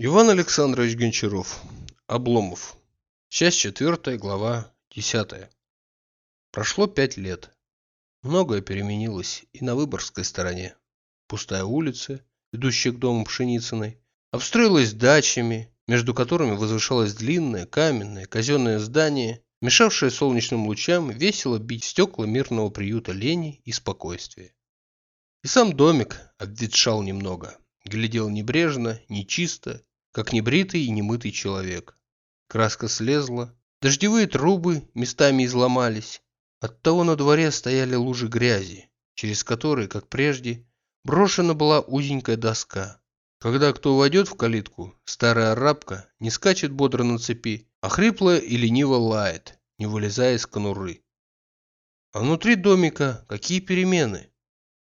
Иван Александрович Гончаров. Обломов. Часть четвертая, глава десятая. Прошло пять лет. Многое переменилось и на Выборгской стороне. Пустая улица, ведущая к дому Пшеницыной, обстроилась дачами, между которыми возвышалось длинное, каменное, казенное здание, мешавшее солнечным лучам весело бить стекла мирного приюта лени и спокойствия. И сам домик обветшал немного, глядел небрежно, нечисто как небритый и немытый человек. Краска слезла, дождевые трубы местами изломались. Оттого на дворе стояли лужи грязи, через которые, как прежде, брошена была узенькая доска. Когда кто войдет в калитку, старая арабка не скачет бодро на цепи, а хрипло и лениво лает, не вылезая из конуры. А внутри домика какие перемены?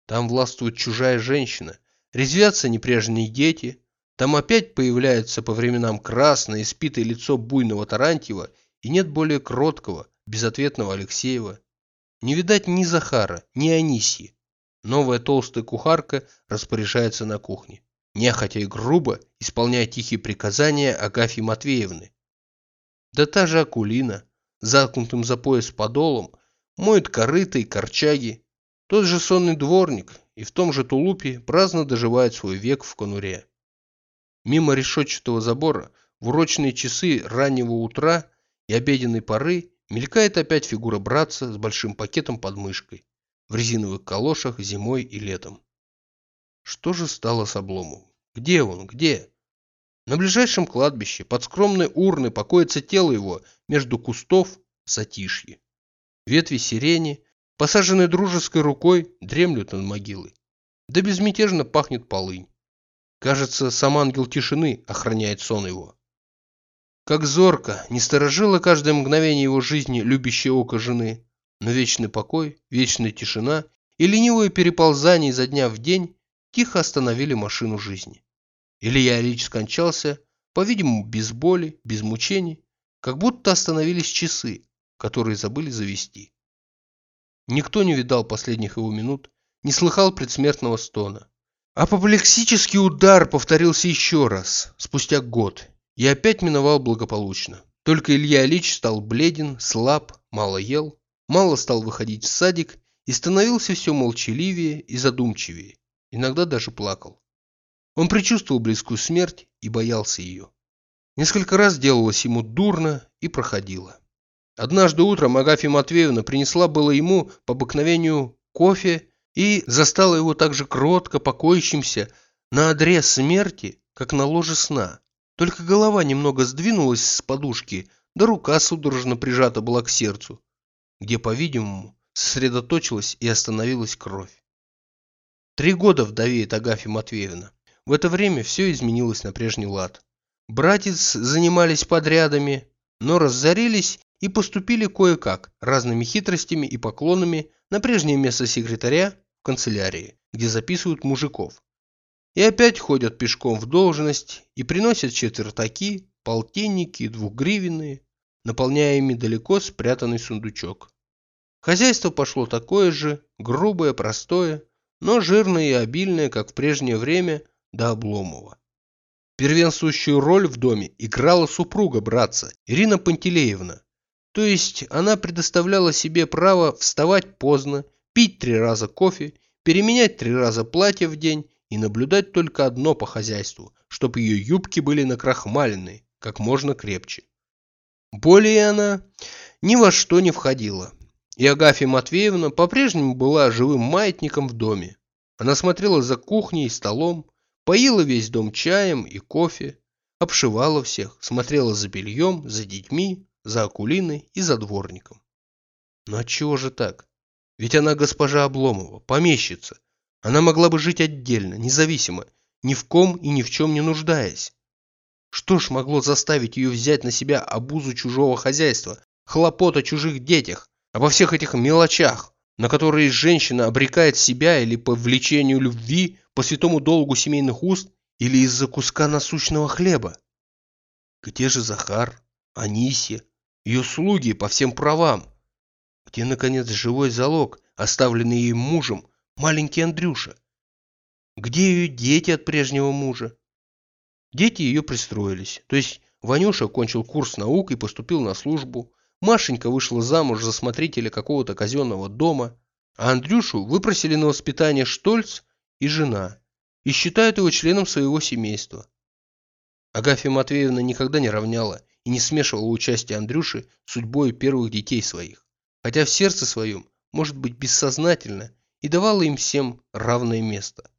Там властвует чужая женщина, резвятся непрежние дети, там опять появляется по временам красное, испитое лицо буйного Тарантьева, и нет более кроткого, безответного Алексеева. Не видать ни Захара, ни Анисьи. Новая толстая кухарка распоряжается на кухне, нехотя и грубо исполняя тихие приказания Агафьи Матвеевны. Да та же Акулина, заткнутым за пояс подолом, моет корыто и корчаги. Тот же сонный дворник и в том же тулупе праздно доживает свой век в конуре. Мимо решетчатого забора в урочные часы раннего утра и обеденной поры мелькает опять фигура братца с большим пакетом под мышкой, в резиновых калошах зимой и летом. Что же стало с Обломовым? Где он? Где? На ближайшем кладбище под скромной урной покоится тело его между кустов затишье. Ветви сирени, посаженные дружеской рукой, дремлют над могилой. Да безмятежно пахнет полынь. Кажется, сам ангел тишины охраняет сон его. Как зорко, не сторожило каждое мгновение его жизни любящее око жены, но вечный покой, вечная тишина и ленивое переползание изо дня в день тихо остановили машину жизни. Илья Ильич скончался, по-видимому, без боли, без мучений, как будто остановились часы, которые забыли завести. Никто не видал последних его минут, не слыхал предсмертного стона. Апоплексический удар повторился еще раз, спустя год, и опять миновал благополучно. Только Илья Ильич стал бледен, слаб, мало ел, мало стал выходить в садик и становился все молчаливее и задумчивее, иногда даже плакал. Он предчувствовал близкую смерть и боялся ее. Несколько раз делалось ему дурно и проходило. Однажды утром Агафья Матвеевна принесла было ему по обыкновению кофе и застала его так же кротко покоящимся на одре смерти, как на ложе сна. Только голова немного сдвинулась с подушки, да рука судорожно прижата была к сердцу, где, по-видимому, сосредоточилась и остановилась кровь. Три года вдовеет Агафья Матвеевна. В это время все изменилось на прежний лад. Братец занимались подрядами, но разорились и поступили кое-как, разными хитростями и поклонами на прежнее место секретаря в канцелярии, где записывают мужиков. И опять ходят пешком в должность и приносят четвертаки, полтинники двухгривенные, наполняя ими далеко спрятанный сундучок. Хозяйство пошло такое же, грубое, простое, но жирное и обильное, как в прежнее время, до Обломова. Первенствующую роль в доме играла супруга братца, Ирина Пантелеевна, то есть она предоставляла себе право вставать поздно, пить три раза кофе, переменять три раза платье в день и наблюдать только одно по хозяйству, чтобы ее юбки были накрахмалены, как можно крепче. Более она ни во что не входила. И Агафья Матвеевна по-прежнему была живым маятником в доме. Она смотрела за кухней и столом, поила весь дом чаем и кофе, обшивала всех, смотрела за бельем, за детьми, за Акулиной и за дворником. Но отчего же так? Ведь она госпожа Обломова, помещица. Она могла бы жить отдельно, независимо, ни в ком и ни в чем не нуждаясь. Что ж могло заставить ее взять на себя обузу чужого хозяйства, хлопот о чужих детях, обо всех этих мелочах, на которые женщина обрекает себя или по влечению любви, по святому долгу семейных уст, или из-за куска насущного хлеба? Где же Захар, Анисия, ее слуги по всем правам. Где, наконец, живой залог, оставленный ей мужем, маленький Андрюша? Где ее дети от прежнего мужа? Дети ее пристроились, то есть Ванюша кончил курс наук и поступил на службу, Машенька вышла замуж за смотрителя какого-то казенного дома, а Андрюшу выпросили на воспитание Штольц и жена, и считают его членом своего семейства. Агафья Матвеевна никогда не равняла и не смешивала участие Андрюши с судьбой первых детей своих, хотя в сердце своем, может быть, бессознательно, и давала им всем равное место.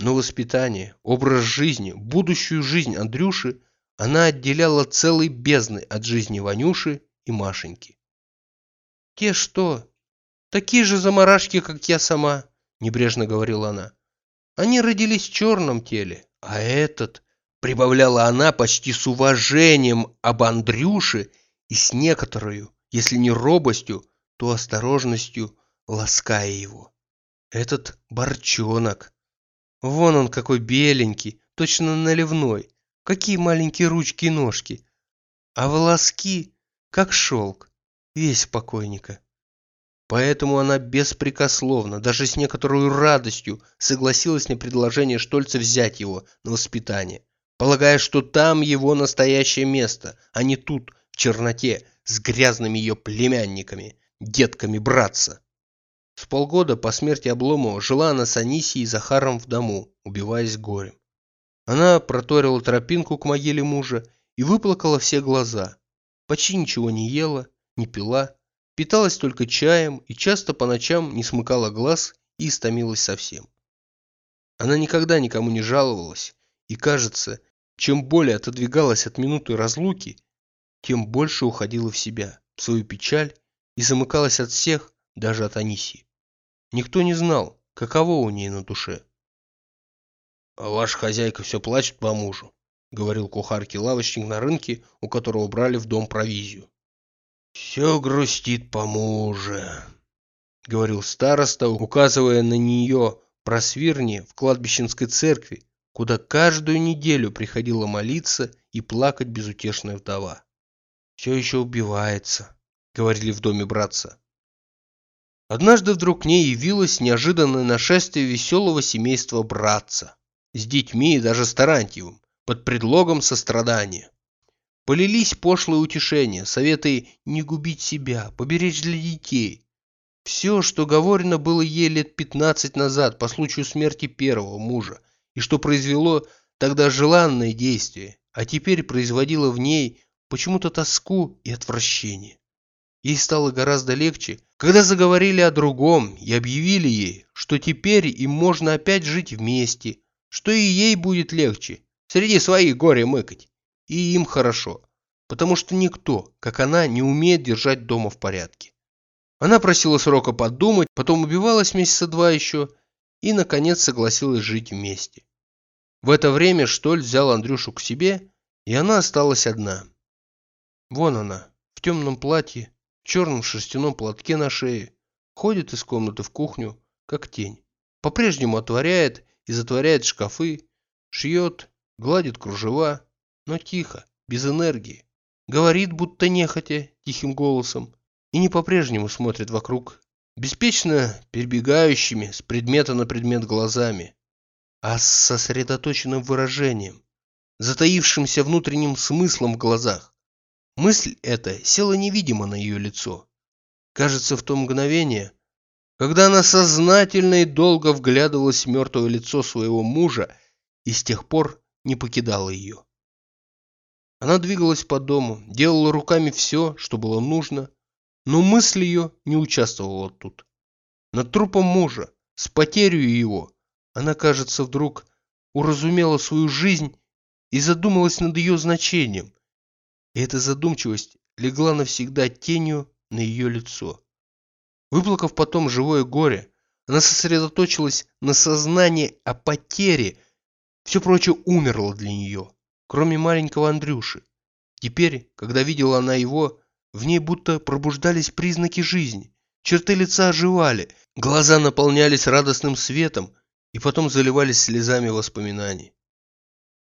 Но воспитание, образ жизни, будущую жизнь Андрюши она отделяла целой бездны от жизни Ванюши и Машеньки. «Те что? Такие же заморашки, как я сама», – небрежно говорила она. «Они родились в черном теле, а этот Прибавляла она почти с уважением об Андрюше и с некоторой, если не робостью, то осторожностью лаская его. Этот борчонок. Вон он какой беленький, точно наливной. Какие маленькие ручки и ножки. А волоски, как шелк, весь покойника. Поэтому она беспрекословно, даже с некоторой радостью, согласилась на предложение Штольца взять его на воспитание полагая, что там его настоящее место, а не тут, в черноте, с грязными ее племянниками, детками братца. С полгода по смерти Обломова жила она с Анисией и Захаром в дому, убиваясь горем. Она проторила тропинку к могиле мужа и выплакала все глаза. Почти ничего не ела, не пила, питалась только чаем и часто по ночам не смыкала глаз и истомилась совсем. Она никогда никому не жаловалась и, кажется, чем более отодвигалась от минуты разлуки, тем больше уходила в себя, в свою печаль и замыкалась от всех, даже от Анисии. Никто не знал, каково у ней на душе. «А ваша хозяйка все плачет по мужу», — говорил кухарке лавочник на рынке, у которого брали в дом провизию. «Все грустит по мужу», — говорил староста, указывая на нее просвирни в кладбищенской церкви, куда каждую неделю приходила молиться и плакать безутешная вдова. «Все еще убивается», — говорили в доме братца. Однажды вдруг к ней явилось неожиданное нашествие веселого семейства братца с детьми и даже с Тарантьевым под предлогом сострадания. Полились пошлые утешения, советы не губить себя, поберечь для детей. Все, что говорено было ей лет пятнадцать назад по случаю смерти первого мужа, и что произвело тогда желанное действие, а теперь производило в ней почему-то тоску и отвращение. Ей стало гораздо легче, когда заговорили о другом и объявили ей, что теперь им можно опять жить вместе, что и ей будет легче, среди своих горе мыкать, и им хорошо, потому что никто, как она, не умеет держать дома в порядке. Она просила срока подумать, потом убивалась месяца два еще и, наконец, согласилась жить вместе. В это время Штоль взял Андрюшу к себе, и она осталась одна. Вон она, в темном платье, в черном шерстяном платке на шее, ходит из комнаты в кухню, как тень. По-прежнему отворяет и затворяет шкафы, шьет, гладит кружева, но тихо, без энергии. Говорит, будто нехотя, тихим голосом, и не по-прежнему смотрит вокруг, беспечно перебегающими с предмета на предмет глазами а с сосредоточенным выражением, затаившимся внутренним смыслом в глазах. Мысль эта села невидимо на ее лицо. Кажется, в то мгновение, когда она сознательно и долго вглядывалась в мертвое лицо своего мужа и с тех пор не покидала ее. Она двигалась по дому, делала руками все, что было нужно, но мысль ее не участвовала тут. Над трупом мужа, с потерей его, она, кажется, вдруг уразумела свою жизнь и задумалась над ее значением. И эта задумчивость легла навсегда тенью на ее лицо. Выплакав потом живое горе, она сосредоточилась на сознании о потере. Все прочее умерло для нее, кроме маленького Андрюши. Теперь, когда видела она его, в ней будто пробуждались признаки жизни. Черты лица оживали, глаза наполнялись радостным светом, и потом заливались слезами воспоминаний.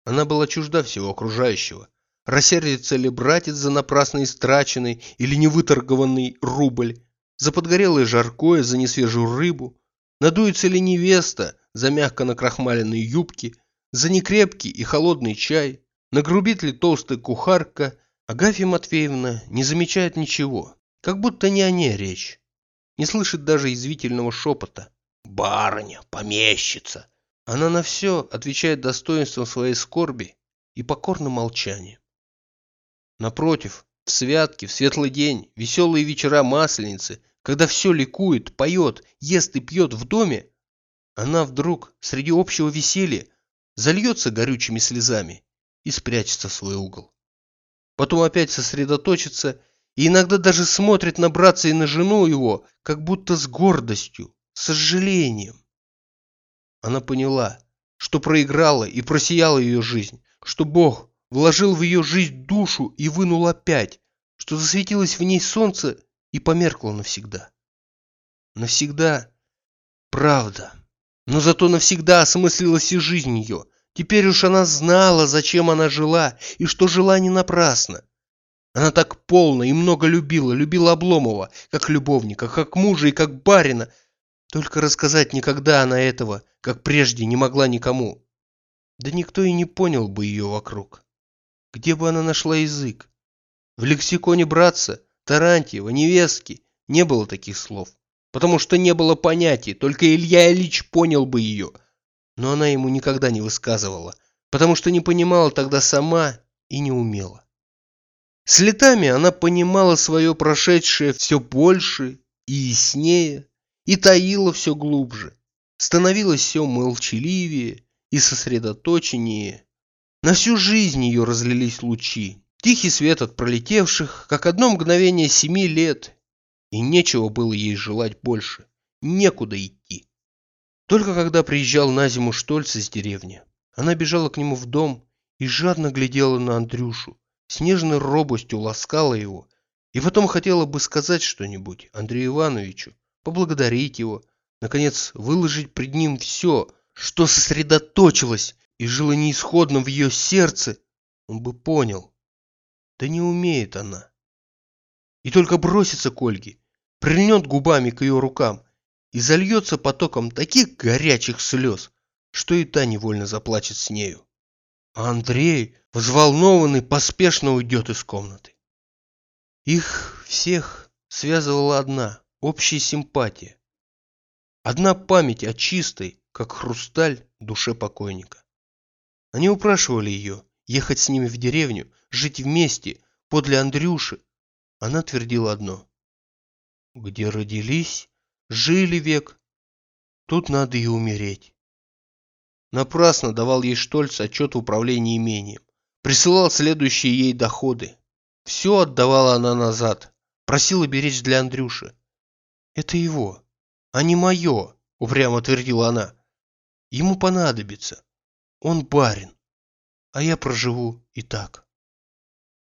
Она была чужда всего окружающего. Рассердится ли братец за напрасно истраченный или невыторгованный рубль, за подгорелое жаркое, за несвежую рыбу, надуется ли невеста за мягко накрахмаленные юбки, за некрепкий и холодный чай, Нагрубит ли толстая кухарка, Агафья Матвеевна не замечает ничего, как будто не о ней речь. Не слышит даже извительного шепота. «Барыня, помещица!» Она на все отвечает достоинством своей скорби и покорным молчанием. Напротив, в святки, в светлый день, веселые вечера Масленицы, когда все ликует, поет, ест и пьет в доме, она вдруг среди общего веселья зальется горючими слезами и спрячется в свой угол. Потом опять сосредоточится и иногда даже смотрит на братца и на жену его, как будто с гордостью, сожалением. Она поняла, что проиграла и просияла ее жизнь, что Бог вложил в ее жизнь душу и вынул опять, что засветилось в ней солнце и померкло навсегда. Навсегда правда, но зато навсегда осмыслилась и жизнь ее. Теперь уж она знала, зачем она жила, и что жила не напрасно. Она так полно и много любила, любила Обломова, как любовника, как мужа и как барина. Только рассказать никогда она этого, как прежде, не могла никому. Да никто и не понял бы ее вокруг. Где бы она нашла язык? В лексиконе братца, Тарантьева, невестки не было таких слов, потому что не было понятий, только Илья Ильич понял бы ее. Но она ему никогда не высказывала, потому что не понимала тогда сама и не умела. С летами она понимала свое прошедшее все больше и яснее, и таила все глубже, становилась все молчаливее и сосредоточеннее. На всю жизнь ее разлились лучи, тихий свет от пролетевших, как одно мгновение семи лет, и нечего было ей желать больше, некуда идти. Только когда приезжал на зиму Штольц из деревни, она бежала к нему в дом и жадно глядела на Андрюшу, с нежной робостью ласкала его и потом хотела бы сказать что-нибудь Андрею Ивановичу, поблагодарить его, наконец выложить пред ним все, что сосредоточилось и жило неисходно в ее сердце, он бы понял. Да не умеет она. И только бросится к Ольге, прильнет губами к ее рукам и зальется потоком таких горячих слез, что и та невольно заплачет с нею. А Андрей, взволнованный, поспешно уйдет из комнаты. Их всех связывала одна, общая симпатия. Одна память о чистой, как хрусталь, душе покойника. Они упрашивали ее ехать с ними в деревню, жить вместе, подле Андрюши. Она твердила одно. Где родились, жили век, тут надо и умереть. Напрасно давал ей Штольц отчет в управлении имением. Присылал следующие ей доходы. Все отдавала она назад. Просила беречь для Андрюши. Это его, а не мое, упрямо твердила она. Ему понадобится. Он барин. А я проживу и так.